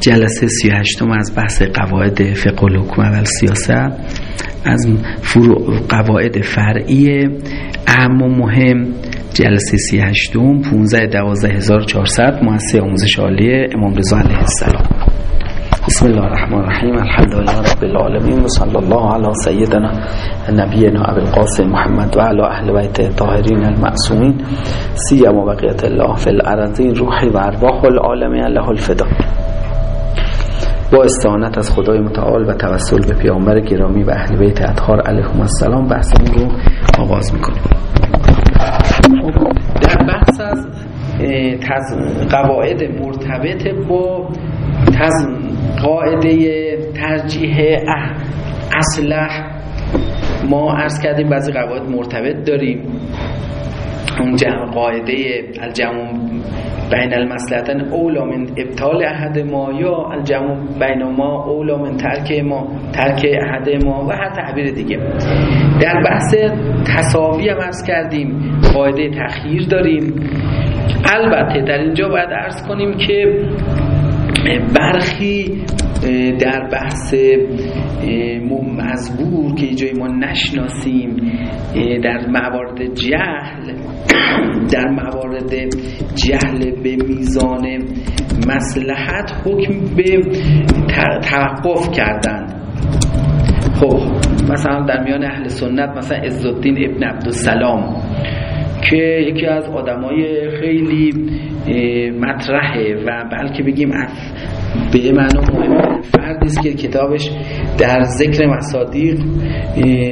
جلسه 38 از بحث قواعد فقه الحکومه و سیاست از فرو قواعد فرعی اهم و مهم جلسه 38 15 12 1400 مؤسسه آموزش عالی امام رضا علیه السلام. بسم الله الرحمن الرحیم الحمد لله رب العالمین و صلی الله علی سیدنا نبینا ابو القاسم محمد و علی اهل بیت الطاهرین المعصومین سیما بقیت الله فی الارضین روحی و ارواح العالمین له الفدا. با استعانت از خدای متعال و توسل به پیامبر گرامی و اهل بیت اطهار علیهم السلام بحثمون رو آغاز می‌کنیم. در بحث از قواعد مرتبط با قاعده ترجیح اصلح. ما عرض کردیم بعضی قواعد مرتبط داریم. اون قاعده الجمع بین المسلحتن اولا من ابطال احد ما یا الجمع بین ما اولا من ترک ما ترک احد ما و هر تعبیر دیگه. در بحث تصاوی هم ارز کردیم قاعده تخییر داریم. البته در اینجا باید ارز کنیم که برخی در بحث مزبور که جای ما نشناسیم در موارد جهل در موارد جهل به میزان مسلحت حکم به توقف کردن. خب مثلا در میان اهل سنت مثلا عزالدین ابن عبدالسلام که یکی از آدمای خیلی مطرحه و بلکه بگیم به معنا مهم فردی است که کتابش در ذکر مصادیق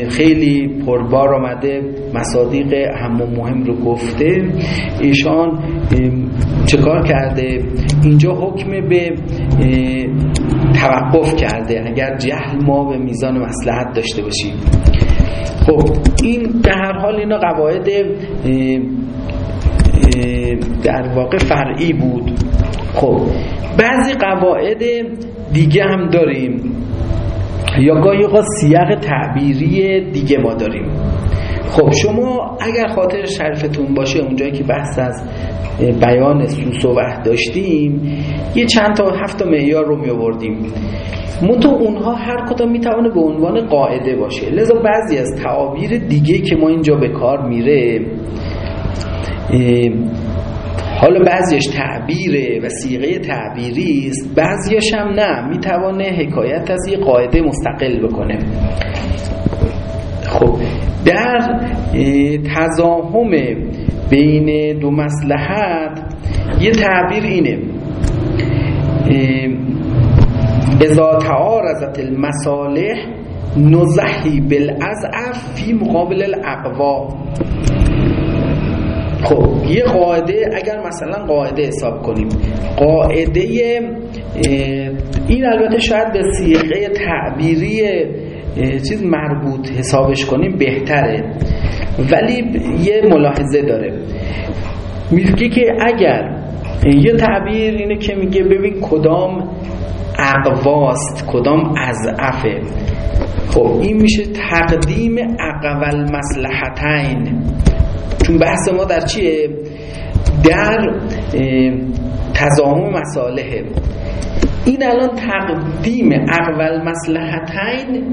خیلی پربار آمده مصادیق هم مهم رو گفته. ایشان چه کار کرده؟ اینجا حکم به توقف کرده. اگر جهل ما به میزان مسلحت داشته باشیم. خب این در هر حال اینا قواعد در واقع فرعی بود. خب بعضی قواعد دیگه هم داریم. یا گاهی اوقات سیاق تعبیری دیگه ما داریم. خب شما اگر خاطر شرفتون باشه اونجایی که بحث از بیان سوس و وحد داشتیم یه چند تا هفت معیار رو می آوردیم. منتها اونها هر کدام می‌تونه به عنوان قاعده باشه. لذا بعضی از تعابیر دیگه که ما اینجا به کار میره حالا بعضیش تعبیره و سیغه تعبیری است بعضیش هم نه. می‌توانه حکایت از یه قاعده مستقل بکنه. خب در تزاهم بین دو مسلحت یه تعبیر اینه. ازا تعارضت المصالح نزحی بالعضعف فی مقابل الاقوا خب یه قاعده اگر مثلا قاعده حساب کنیم. قاعده این البته شاید به سیغه تعبیری چیز مربوط حسابش کنیم بهتره. ولی یه ملاحظه داره. میگه که اگر یه تعبیر اینه که میگه ببین کدام اقواست کدام از افه خب این میشه تقدیم اقوال مسلحتین چون بحث ما در چیه؟ در تضامن مصالحه این الان تقدیم اول مسلحتین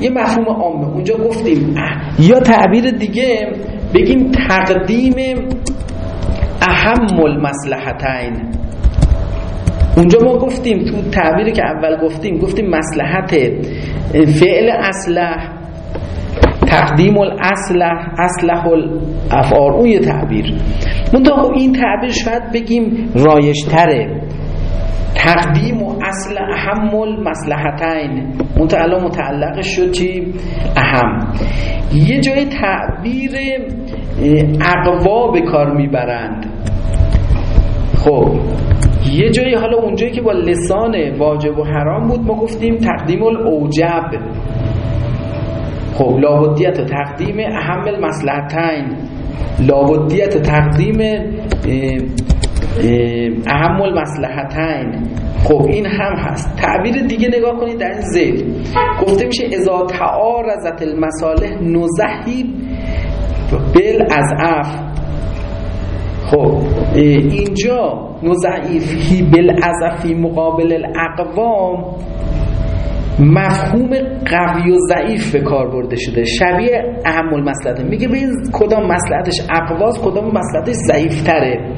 یه مفهوم عامه. اونجا گفتیم یا تعبیر دیگه بگیم تقدیم اهم المصلحتین اونجا ما گفتیم تو تعبیری که اول گفتیم گفتیم مسلحت فعل اصلح. تقدیم الاصلح اصلح الافعال اون یه تعبیر. منطقه خب این تعبیر شاید بگیم رایشتره تقدیم و اصل اهم المصلحتین منطقه الان متعلقش شد چی؟ اهم. یه جای تعبیر اقوا به کار می‌برند. خب یه جایی حالا اونجایی که با لسان واجب و حرام بود ما گفتیم تقدیم الاوجب خب لابدیت تقدیم اهم المصلحتین. لابدیت تقدیم اهم المصلحتین. خب این هم هست. تعبیر دیگه نگاه کنید در این زید. گفته میشه اذا تعارضت المصالح نزحی بل از اف خب اینجا نضعیفی بالعظفی مقابل الاقوام مفهوم قوی و ضعیف به کار برده شده. شبیه اهم المسلحه میگه به کدام مسلحتش اقواز کدام مسلحتش ضعیف تره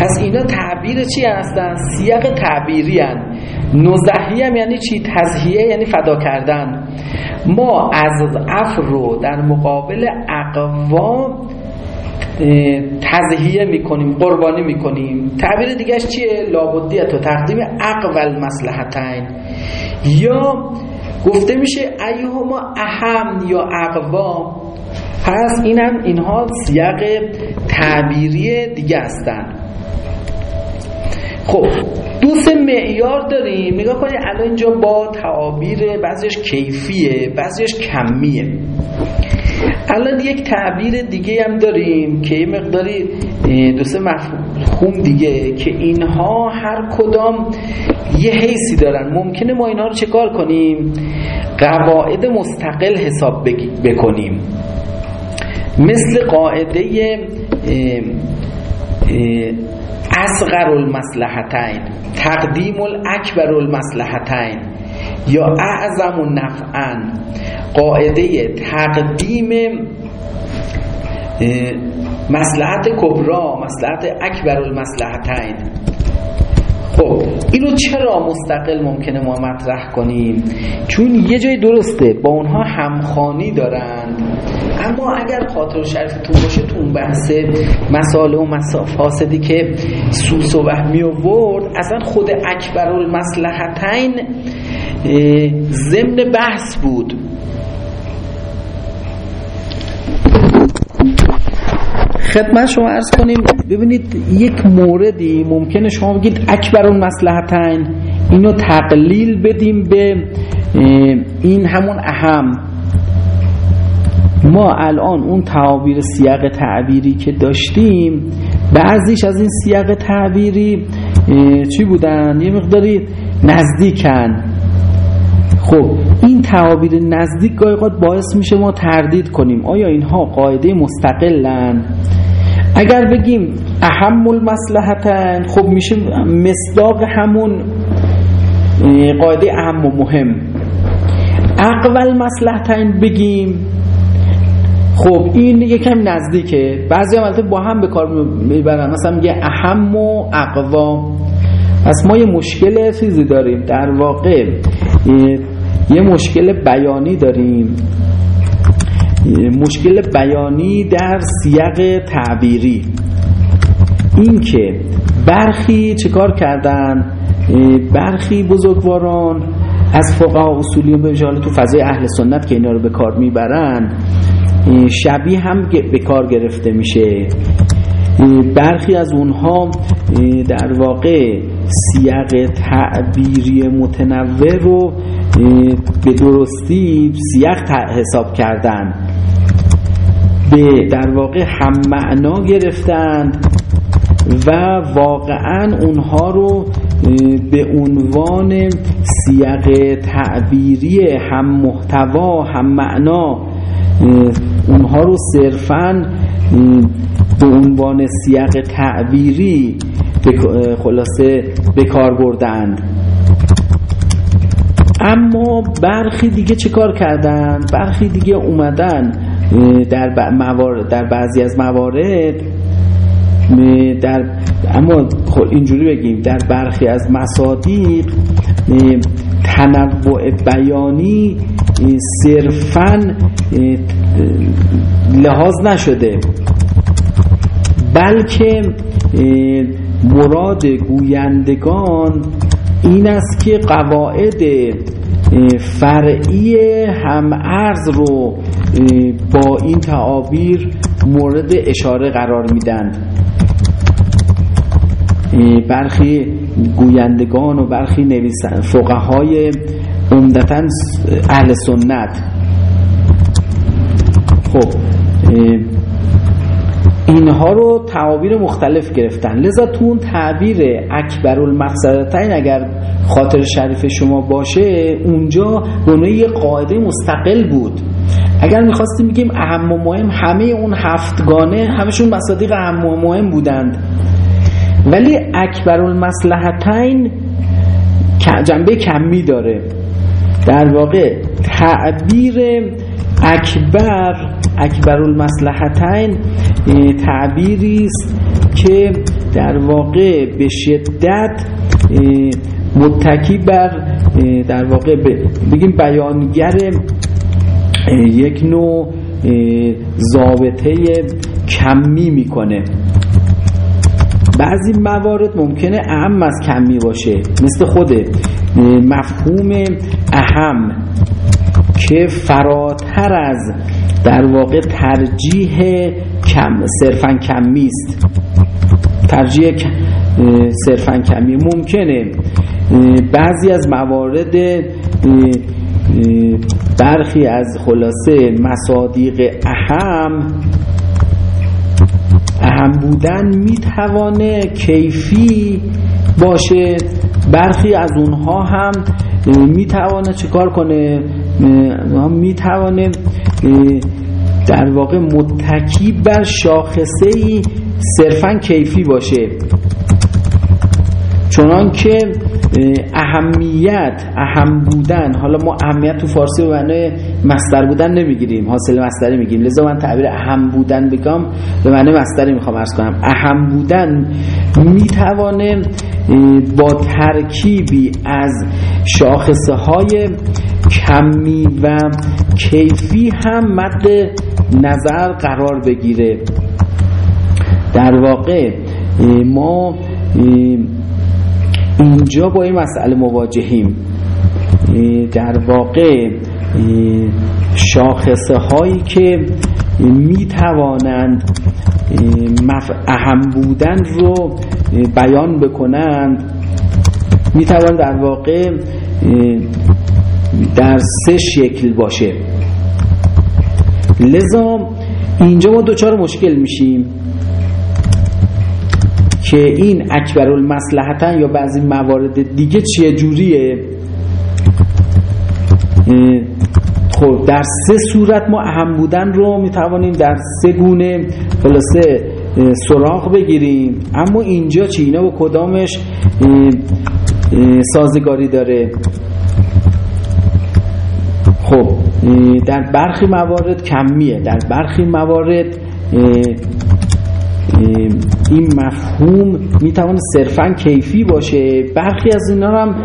پس اینا تعبیر چی هستن؟ سیاق تعبیری هن. نزحی هم یعنی چی؟ تزهیه یعنی فدا کردن. ما از افر رو در مقابل اقوام تزهیه می‌کنیم قربانی می‌کنیم. تعبیر دیگهش چیه؟ لابدیت و تقدیم اقوال مسلحتین. یا گفته میشه ایهما اهم یا اقوا پس اینم اینها سیاق تعبیری دیگه هستن. خب دو سه معیار داریم. نگاه کنید الان اینجا با تعابیر بعضیش کیفیه بعضیش کمیه. الان یک تعبیر دیگه هم داریم که یه مقداری دو سه مفهوم دیگه که اینها هر کدام یه حیثی دارن. ممکنه ما اینها رو چکار کنیم؟ قواعد مستقل حساب بکنیم. مثل قاعده اصغر المصلحتین تقدیم الاکبر المصلحتین یا اعظم نفعن قاعده تقدیم مسلحت کبرا مسلحت اکبر المصلحتین. خب اینو چرا مستقل ممکنه ما مطرح کنیم؟ چون یه جای درسته با اونها همخانی دارند. اما اگر خاطر شریفتون باشه تو اون بحث مساله و فاسدی که سوس و وهمی ورد اصلا خود اکبر المصلحتین ضمن بحث بود. خدمت شما ارز کنیم. ببینید یک موردی ممکنه شما بگید اکبر اون مسلحتین اینو تقلیل بدیم به این همون اهم. ما الان اون تعابیر سیاق تعبیری که داشتیم بعضیش از این سیاق تعبیری چی بودن؟ یه مقداری نزدیکن. خب این تعابیر نزدیک گاهی باعث میشه ما تردید کنیم. آیا اینها قاعده مستقلن؟ اگر بگیم اهم المصلحتن خب میشه مصداق همون قاعده اهم و مهم. اقول مصلحتن بگیم خب این یکم نزدیکه. بعضی هم با هم به کار می‌برن. مثلا میگه اهم و اقوا پس ما یه مشکل چیزی داریم. در واقع یه مشکل بیانی داریم. مشکل بیانی در سیاق تعبیری. این که برخی چیکار کردن؟ برخی بزرگواران از فقها اصولی به تو فضای اهل سنت که اینا رو به کار می‌برن شبیه هم به کار گرفته میشه. برخی از اونها در واقع سیاق تعبیری متنوع رو به درستی سیاق حساب کردن. به در واقع هم معنا گرفتند و واقعا اونها رو به عنوان سیاق تعبیری هم محتوا هم معنا اونها رو صرفا به عنوان سیاق تعبیری خلاصه به کار بردند اما برخی دیگه چه کار کردن؟ برخی دیگه اومدن در, موارد در بعضی از موارد در اما خب اینجوری بگیم در برخی از مصادیق تنوع بیانی صرفا لحاظ نشده. بلکه مراد گویندگان این است که قواعد فرعی هم ارز رو با این تعابیر مورد اشاره قرار میدن. برخی گویندگان و برخی نویسن فقهای عمدتا اهل سنت. خب اینها رو تعابیر مختلف گرفتن. لذا تو اون تعبیر اکبر المقصدتین اگر خاطر شریف شما باشه اونجا بنای یه قاعده مستقل بود. اگر می‌خواستیم بگیم اهم و مهم همه اون هفتگانه همشون مصادیق اهم و مهم بودند. ولی اکبر المصلحتین جنبه کمی داره. در واقع تعبیر اکبر اکبر المصلحتین تعبیری است که در واقع به شدت متکی بر در واقع بگیم بیانگر یک نوع ضابطه کمی می‌کنه. بعضی موارد ممکنه اهم از کمی باشه مثل خود مفهوم اهم. که فراتر از در واقع ترجیح کم صرفا کمی است. ترجیح صرفا کمی. ممکنه بعضی از موارد برخی از خلاصه مصادیق اهم اهم بودن می‌توانه کیفی باشه. برخی از اونها هم می‌توانه چکار کنه؟ می‌توانه در واقع متکی بر شاخصه ای صرفا کیفی باشه. چنان که اهمیت اهم بودن حالا ما اهمیت تو فارسی به معنی مصدر بودن نمی‌گیریم حاصل مصدری میگیم لذا من تعبیر اهم بودن بگم به معنی مصدری می‌خوام ارز کنم. اهم بودن می‌توانه با ترکیبی از شاخصه های کمی و کیفی هم مد نظر قرار بگیره. در واقع ما اینجا با این مسئله مواجهیم. در واقع شاخصه هایی که می توانند اهم بودن رو بیان بکنند می توانند در واقع در سه شکل باشه. لذا اینجا ما دوچار مشکل میشیم. که این اکبر المصلحتن یا بعضی موارد دیگه چیه جوریه؟ خب در سه صورت ما اهم بودن رو می‌توانیم در سه گونه خلاصه سراغ بگیریم. اما اینجا چی؟ اینا با کدامش سازگاری داره. خب در برخی موارد کمیه. در برخی موارد این مفهوم می‌توانه صرفا کیفی باشه برخی از اینا هم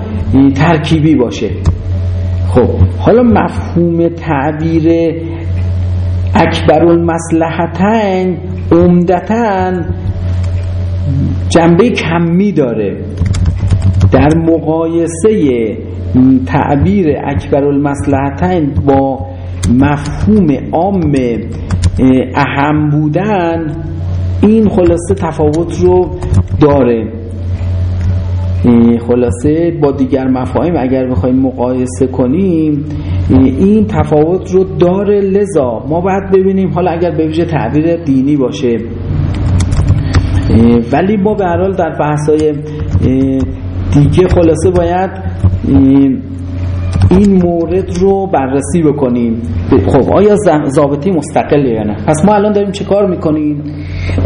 ترکیبی باشه. خب حالا مفهوم تعبیر اکبر المصلحتین عمدتا جنبه کمی داره. در مقایسه تعبیر اکبر المصلحتین با مفهوم عام اهم بودن این خلاصه تفاوت رو داره. خلاصه با دیگر مفاهیم اگر بخوایم مقایسه کنیم این تفاوت رو داره. لذا ما باید ببینیم حالا اگر به ویژه تعبیر دینی باشه. ولی ما به حال در بحثای دیگه خلاصه باید این مورد رو بررسی بکنیم. خب آیا ضابطه مستقله یا نه؟ پس ما الان داریم چه کار می‌کنیم؟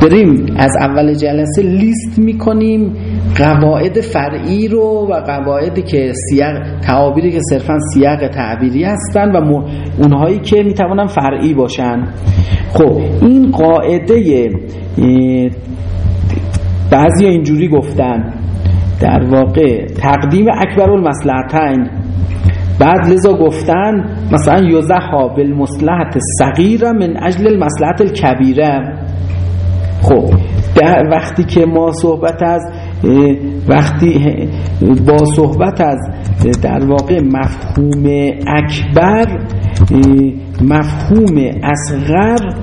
داریم از اول جلسه لیست می‌کنیم قواعد فرعی رو و قواعدی که سیاق تعابیری که صرفا سیاق تعبیری هستن و اونهایی که می‌توانن فرعی باشن. خب این قاعده بعضی اینجوری گفتن در واقع تقدیم اکبر المصلحتین بعد لذا گفتن مثلا یوزها بالمصلحت صغیره من اجل المصلحت الکبیره خب در وقتی که ما صحبت از وقتی با صحبت از در واقع مفهوم اکبر مفهوم اصغر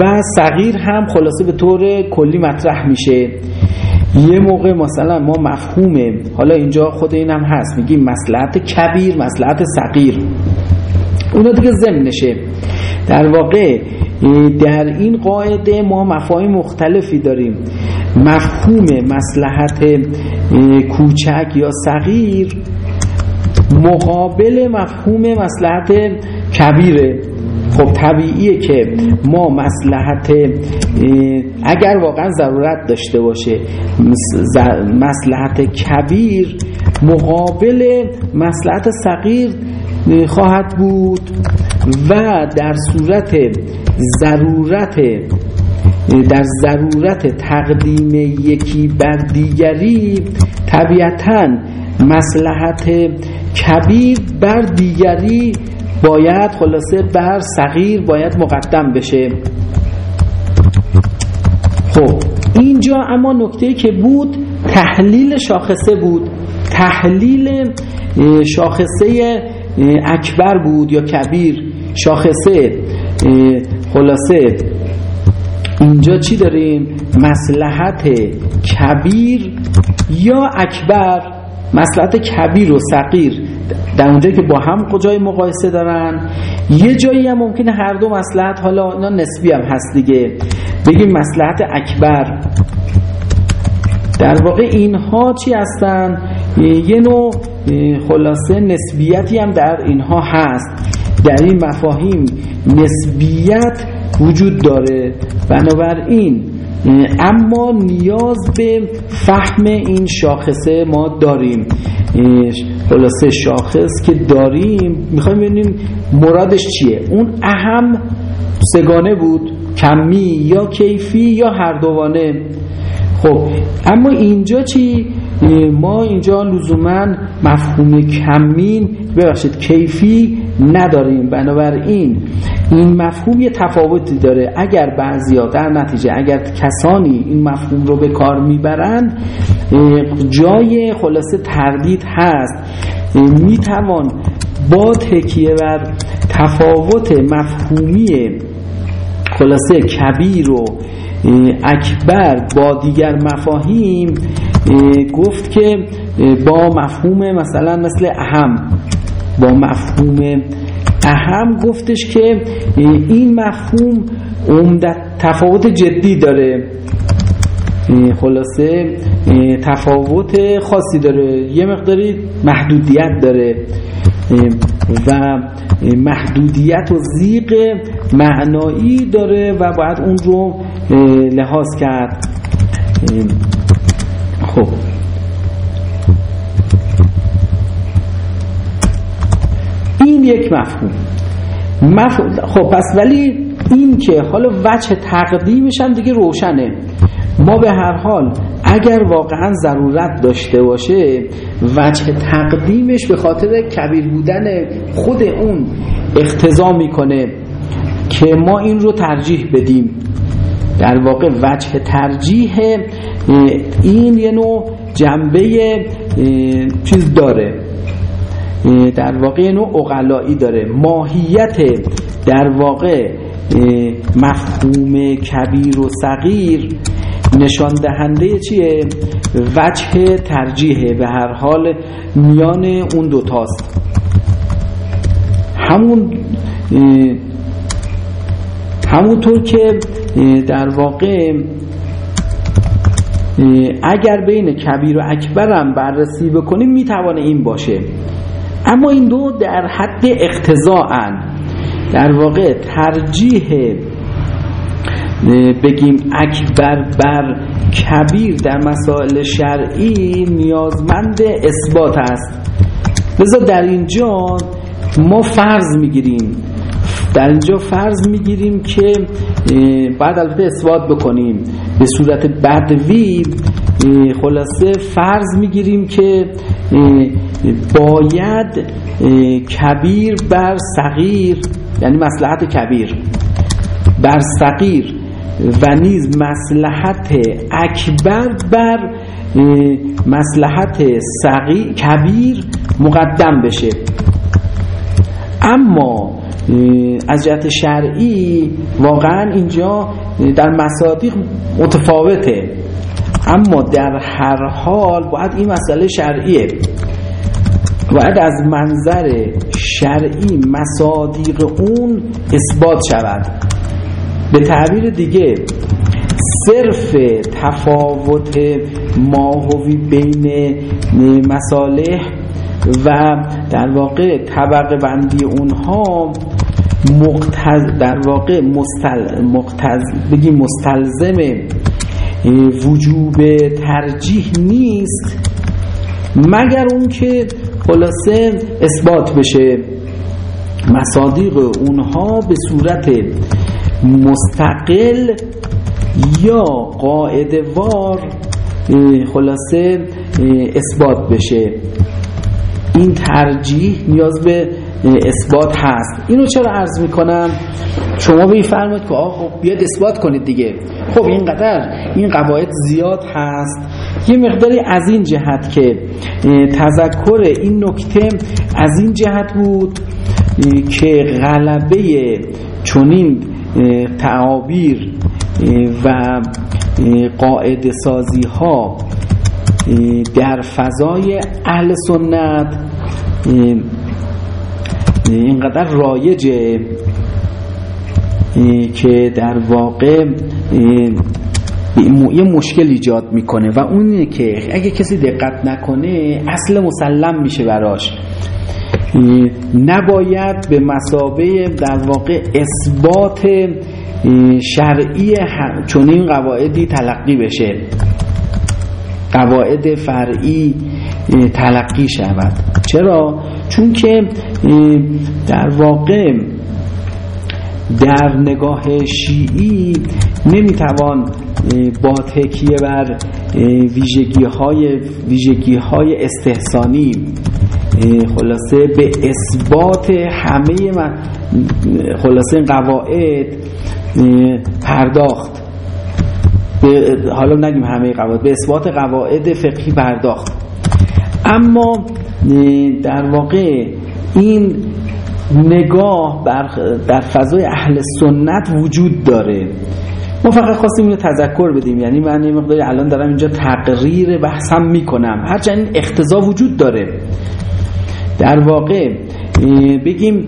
و صغیر هم خلاصه به طور کلی مطرح میشه. یه موقع مثلا ما مفهوم حالا اینجا خود این هم هست. میگیم مسلحت کبیر مسلحت صغیر. اونا دیگه ضمنشه. در واقع در این قاعده ما مفاهیم مختلفی داریم. مفهوم مسلحت کوچک یا صغیر مقابل مفهوم مسلحت کبیره. خب طبیعیه که ما مسلحت اگر واقعا ضرورت داشته باشه مسلحت کبیر مقابل مسلحت صغیر خواهد بود و در صورت ضرورت در ضرورت تقدیم یکی بر دیگری طبیعتا مسلحت کبیر بر دیگری باید خلاصه بر صغیر باید مقدم بشه. خب اینجا اما نکته که بود تحلیل شاخصه بود. تحلیل شاخصه اکبر بود یا کبیر. شاخصه خلاصه. اینجا چی داریم؟ مسلحت کبیر یا اکبر؟ مسلحت کبیر و صغیر در اونجا که با هم کجای مقایسه دارن؟ یه جایی هم ممکنه هر دو مسلحت حالا اینا نسبی هم هست دیگه. بگیم مسلحت اکبر. در واقع اینها چی هستن؟ یه نوع خلاصه نسبیتی هم در اینها هست. در این مفاهیم نسبیت وجود داره. بنابراین اما نیاز به فهم این شاخصه ما داریم. خلاصه شاخص که داریم می‌خوایم ببینیم مرادش چیه. اون اهم سگانه بود کمی یا کیفی یا هر دوانه خب اما اینجا چی؟ ما اینجا لزوما مفهوم کمین ببخشید کیفی نداریم. بنابراین این مفهوم یه تفاوتی داره. اگر بعضیا در نتیجه اگر کسانی این مفهوم رو به کار می‌برند جای خلاصه تردید هست. می‌توان با تکیه بر تفاوت مفهومی خلاصه کبیر و اکبر با دیگر مفاهیم گفت که با مفهوم مثلا مثل اهم. با مفهوم اهم گفتش که این مفهوم عمدت تفاوت جدی داره. خلاصه تفاوت خاصی داره. یه مقداری محدودیت داره. و محدودیت و زیق معنایی داره و باید اون رو لحاظ کرد. خب. این یک مفهوم. مفهوم خب پس ولی این که حالا وجه تقدیمش هم دیگه روشنه. ما به هر حال اگر واقعا ضرورت داشته باشه وجه تقدیمش به خاطر کبیر بودن خود اون اختضا می‌کنه که ما این رو ترجیح بدیم. در واقع وجه ترجیح این یه نوع جنبه چیز داره. در واقع نوع اقلایی داره. ماهیت در واقع مفهوم کبیر و صغیر نشان دهنده چیه؟ وجه ترجیحه. به هر حال میان اون دوتاست همون همونطور که در واقع اگر بین کبیر و اکبر هم بررسی بکنیم می‌توانه این باشه. اما این دو در حد اقتضاعن. در واقع ترجیح بگیم اکبر بر کبیر در مسائل شرعی نیازمند اثبات است. لذا در اینجا ما فرض می‌گیریم. در اینجا فرض می‌گیریم که بعد البته اثبات بکنیم. به صورت بدوی خلاصه فرض می‌گیریم که باید کبیر بر صغیر یعنی مسلحت کبیر بر صغیر و نیز مسلحت اکبر بر مسلحت صغیر کبیر مقدم بشه. اما از جهت شرعی واقعا اینجا در مصادیق متفاوته. اما در هر حال باید این مسئله شرعیه. باید از منظر شرعی مصادیق اون اثبات شود. به تعبیر دیگه صرف تفاوت ماهوی بین مصالح و در واقع طبق بندی اونها مقتز در واقع مستل مقتز بگیم مستلزم وجوب ترجیح نیست مگر اون که خلاصه اثبات بشه. مصادیق اونها به صورت مستقل یا قاعده وار خلاصه اثبات بشه. این ترجیح نیاز به اثبات هست. اینو چرا عرض می‌کنم؟ شما بفرمایید که آقا خب بیاد اثبات کنید دیگه. خب اینقدر این قواعد زیاد هست. یه مقداری از این جهت که تذکر این نکته از این جهت بود که غلبه چنین تعابیر و قاعده سازی ها در فضای اهل سنت اینقدر رایجه که در واقع یه مشکل ایجاد می‌کنه و اونه که اگه کسی دقت نکنه اصل مسلم میشه براش. نباید به مسابه در واقع اثبات شرعی چون این قواعدی تلقی بشه. قواعد فرعی تلقی شود. چرا؟ چون که در واقع در نگاه شیعی نمی‌توان با تکیه بر ویژگی های, ویژگی های استحسانی خلاصه به اثبات همه خلاصه قواعد پرداخت. حالا نگیم همه قواعد به اثبات قواعد فقهی پرداخت. اما در واقع این نگاه در فضای اهل سنت وجود داره. ما فقط خواستیم اینو تذکر بدیم. یعنی من یه مقداری الان دارم اینجا تقریر بحثم می‌کنم. هرچند اختزا وجود داره. در واقع بگیم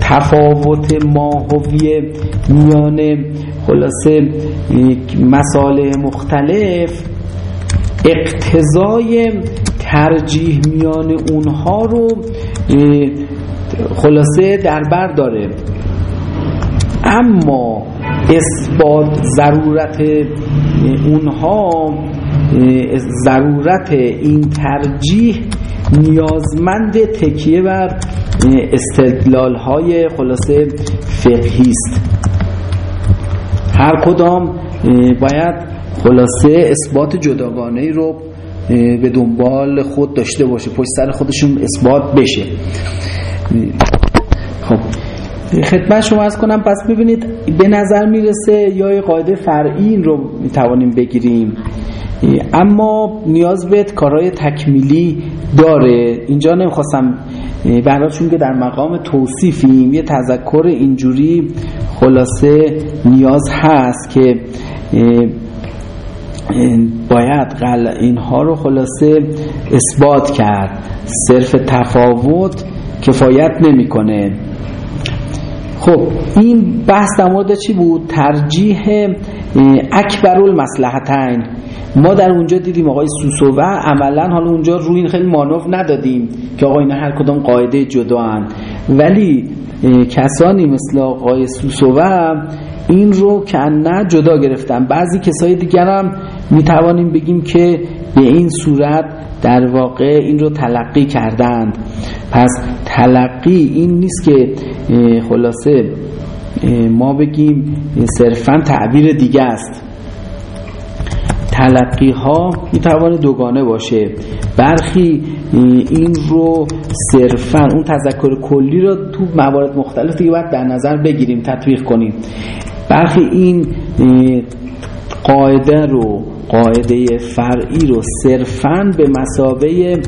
تفاوت ماهوی میان خلاصه مساله مختلف اقتضای ترجیح میان اونها رو خلاصه در بر داره. اما اثبات ضرورت اونها ضرورت این ترجیح نیازمند تکیه بر استدلال های خلاصه فقهی است. هر کدام باید خلاصه اثبات جداگانه رو به دنبال خود داشته باشه پشت سر خودشون اثبات بشه. خب. خدمت شما از کنم پس ببینید به نظر می‌رسه یا قاعده فرعی رو می‌توانیم بگیریم. اما نیاز به کارهای تکمیلی داره. اینجا نمی‌خواستم برای چون که در مقام توصیفیم یه تذکر اینجوری خلاصه نیاز هست که باید اینها رو خلاصه اثبات کرد. صرف تفاوت کفایت نمی‌کنه. خب این بحث در مورد چی بود؟ ترجیح اکبر المصلحتین ما در اونجا دیدیم آقای سوسوه عملا حالا اونجا روی این خیلی مانوف ندادیم که آقای اینا هر کدام قاعده جدا هن. ولی کسانی مثل آقای سوسوه این رو نه جدا گرفتن. بعضی کسای دیگر هم می‌توانیم بگیم که به این صورت در واقع این رو تلقی کردند. پس تلقی این نیست که خلاصه ما بگیم صرفا تعبیر دیگه است. تلقی ها می‌توانه دوگانه باشه. برخی این رو صرفا اون تذکر کلی رو تو موارد مختلف دیگه باید در نظر بگیریم تطبیق کنیم. برخی این قاعده رو قاعده فرعی رو صرفا به مسابه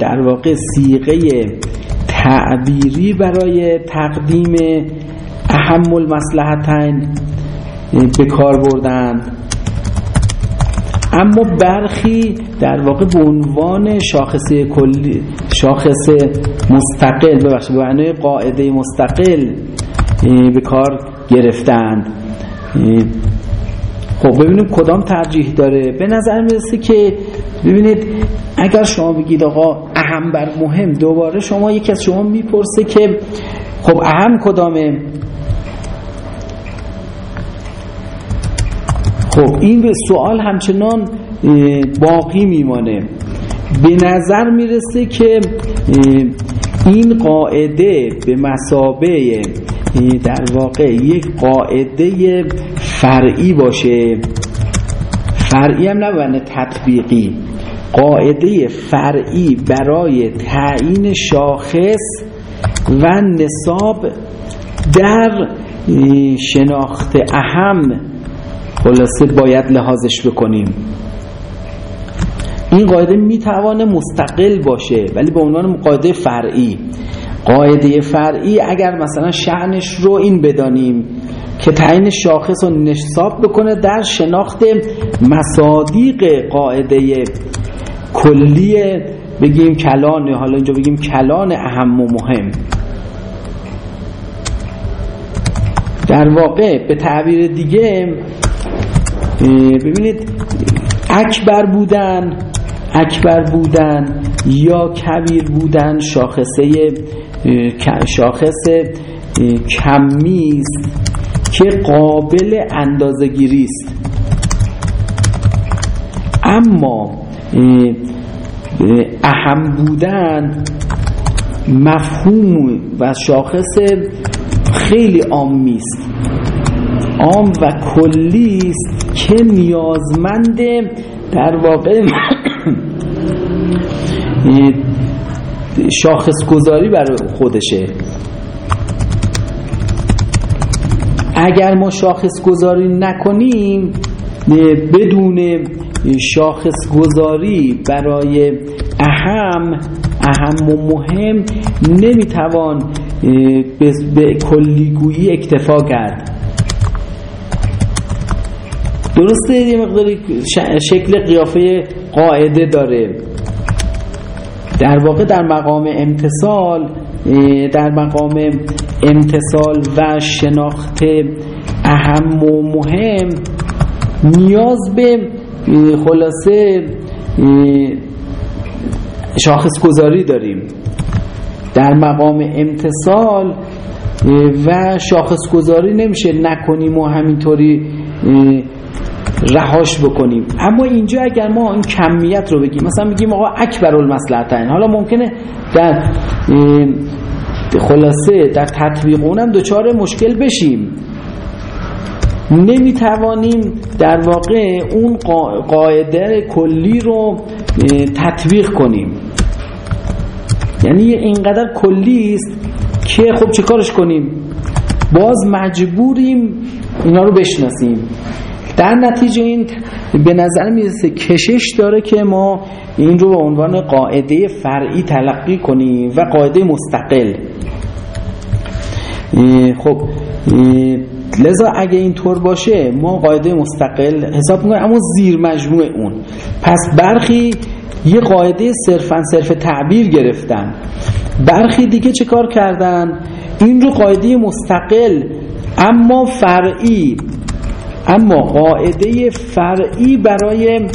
در واقع سیغه تعبیری برای تقدیم اهم المصلحتین به کار بردن. اما برخی در واقع به عنوان شاخصه کلی شاخص مستقل ببخشید به معنای قاعده مستقل به کار گرفتند خب ببینیم کدام ترجیح داره. به نظر می‌رسه که ببینید اگر شما بگید آقا اهم بر مهم دوباره شما یکی از شما می‌پرسه که خب اهم کدامه؟ خب این به سوال همچنان باقی میمانه. به نظر می‌رسه که این قاعده به مسابه در واقع یک قاعده فرعی باشه. فرعی هم نبونه تطبیقی. قاعده فرعی برای تعیین شاخص و نصاب در شناخت اهم. خلاصه باید لحاظش بکنیم. این قاعده می‌توانه مستقل باشه ولی به عنوان قاعده فرعی. قاعده فرعی اگر مثلا شعنش رو این بدانیم که تعیین شاخص رو نصاب بکنه در شناخت مصادیق قاعده کلی بگیم کلان حالا اینجا بگیم کلان اهم و مهم. در واقع به تعبیر دیگه ببینید اکبر بودن اکبر بودن یا کبیر بودن شاخصه شاخص کمی که قابل اندازگیری است. اما اهم بودن مفهوم و شاخص خیلی عامی است عام و کلی است که نیازمند در واقع شاخص گذاری برای خودشه. اگر ما شاخص گذاری نکنیم بدون شاخص گذاری برای اهم اهم و مهم نمی‌توان به کلیگویی اکتفا کرد. درسته یه مقداری شکل قیافه قاعده داره. در واقع در مقام امتصال در مقام امتصال و شناخت اهم و مهم نیاز به خلاصه شاخص گذاری داریم. در مقام امتصال و شاخص گذاری نمیشه. نکنیم و همینطوری رهاش بکنیم. اما اینجا اگر ما این کمیت رو بگیم مثلا بگیم آقا اکبر المصلحتین حالا ممکنه در خلاصه در تطبیق اونم دچار مشکل بشیم. نمی‌توانیم در واقع اون قاعده کلی رو تطبیق کنیم. یعنی اینقدر کلی است که خب چه کارش کنیم؟ باز مجبوریم اینا رو بشناسیم. در نتیجه این به نظر می‌رسه کشش داره که ما این رو به عنوان قاعده فرعی تلقی کنیم و قاعده مستقل. خب لذا اگه اینطور باشه ما قاعده مستقل حساب می‌کنیم اما زیر مجموع اون. پس برخی یه قاعده صرفا صرف تعبیر گرفتن. برخی دیگه چه کار کردن؟ این رو قاعده مستقل اما فرعی اما قاعده فرعی برای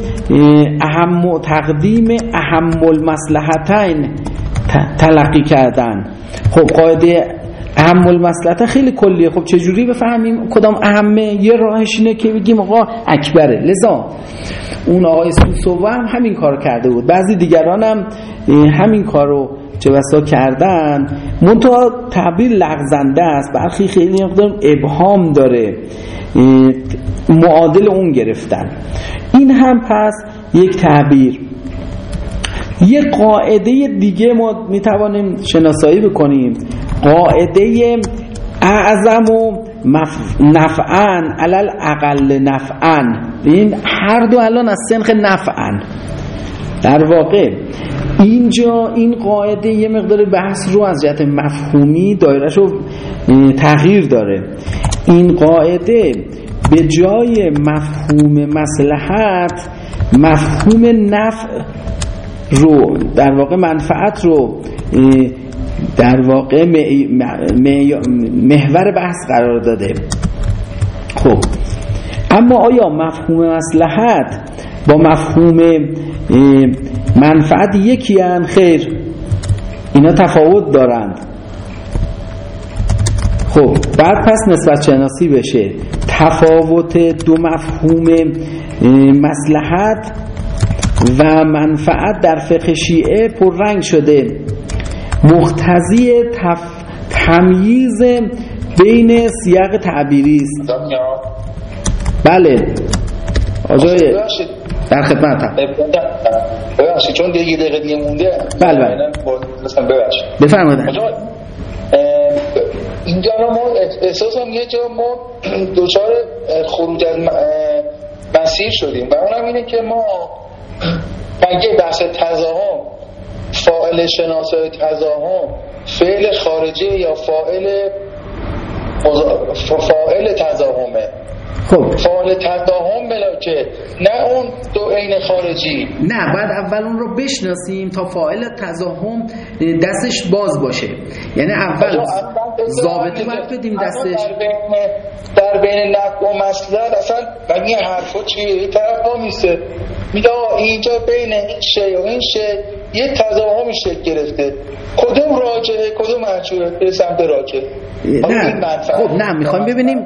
اهم تقدیم اهم المصلحتین تلقی کردن. خب قاعده اهم المصلحت خیلی کلیه. خب چجوری بفهمیم کدام اهمه؟ یه راهش اینه که بگیم آقا اکبره. لذا اون آقای سوسووا هم همین کار کرده بود. بعضی دیگران هم همین کار رو چه بسا کردن منتها تعبیر لغزنده است. برخی خیلی مقدار ابهام داره. معادل اون گرفتن. این هم پس یک تعبیر. یک قاعده دیگه ما می‌توانیم شناسایی بکنیم. قاعده اعظم و نفعن علل اقل نفعن. این هر دو الان از سنخ نفعن. در واقع اینجا این قاعده یه مقدار بحث رو از جهت مفهومی دایرش رو تغییر داره. این قاعده به جای مفهوم مسلحت مفهوم نفع رو در واقع منفعت رو در واقع محور بحث قرار داده. خب اما آیا مفهوم مسلحت با مفهوم منفعت یکی خیر. اینا تفاوت دارند. خب بعد پس نسبت شناسی بشه. تفاوت دو مفهوم مسلحت و منفعت در فقه شیعه پررنگ شده. مختزی تف... تمییز بین سیاق تعبیری است. بله. آجای در خدمت ببخشید چون دیگه دقیقه دیگه مونده. بله بله. ببخشید. بفرمایید. اینجا ما احساس هم یه جا ما دوچار خروج از مسیر شدیم. و اونم اینه که ما مگه بحث تزاهم فائل شناسای تزاهم فعل خارجی یا فائل فائل تزاهمه خب. فعال تداهم که. نه اون دو عین خارجی. نه بعد اول اون رو بشناسیم تا فاعل تزاهم دستش باز باشه. یعنی اول ضابطه باید بدیم دستش. در بین, نقل و مسئله اصلا این حرفا چیه؟ این طرف ها میسته میگه اینجا بین این شی و این شی یه تزاهمی شکل گرفته. کدوم راجعه کدوم محجوره به سمت راجعه. نه. خب نه می‌خوایم ببینیم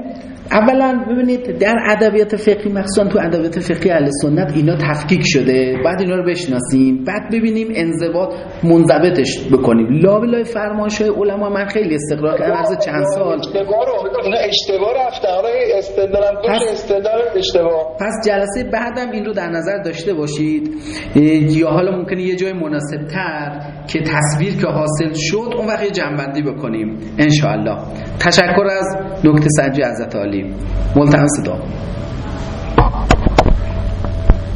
اولا ببینید در ادبیات فقهی مخصوصا تو ادبیات فقهی اهل سنت اینا تفکیک شده. بعد اینا رو بشناسیم. بعد ببینیم انضباط منضبطش بکنیم. لا بلای فرمایش های علما من خیلی استقرار کردم. از چند سال. اشتباه رو اینا اشتباه رفتن. حالا استدلالم پس استدلال اشتباه. پس جلسه بعدم این رو در نظر داشته باشید. یا حالا ممکنه یه جای مناسب تر که تصویر که حاصل شد اون وقت جنبندی بکنیم. ان تشکر از نکته سنجی حضرت عالی. Tel Aviv. Multa ansidor.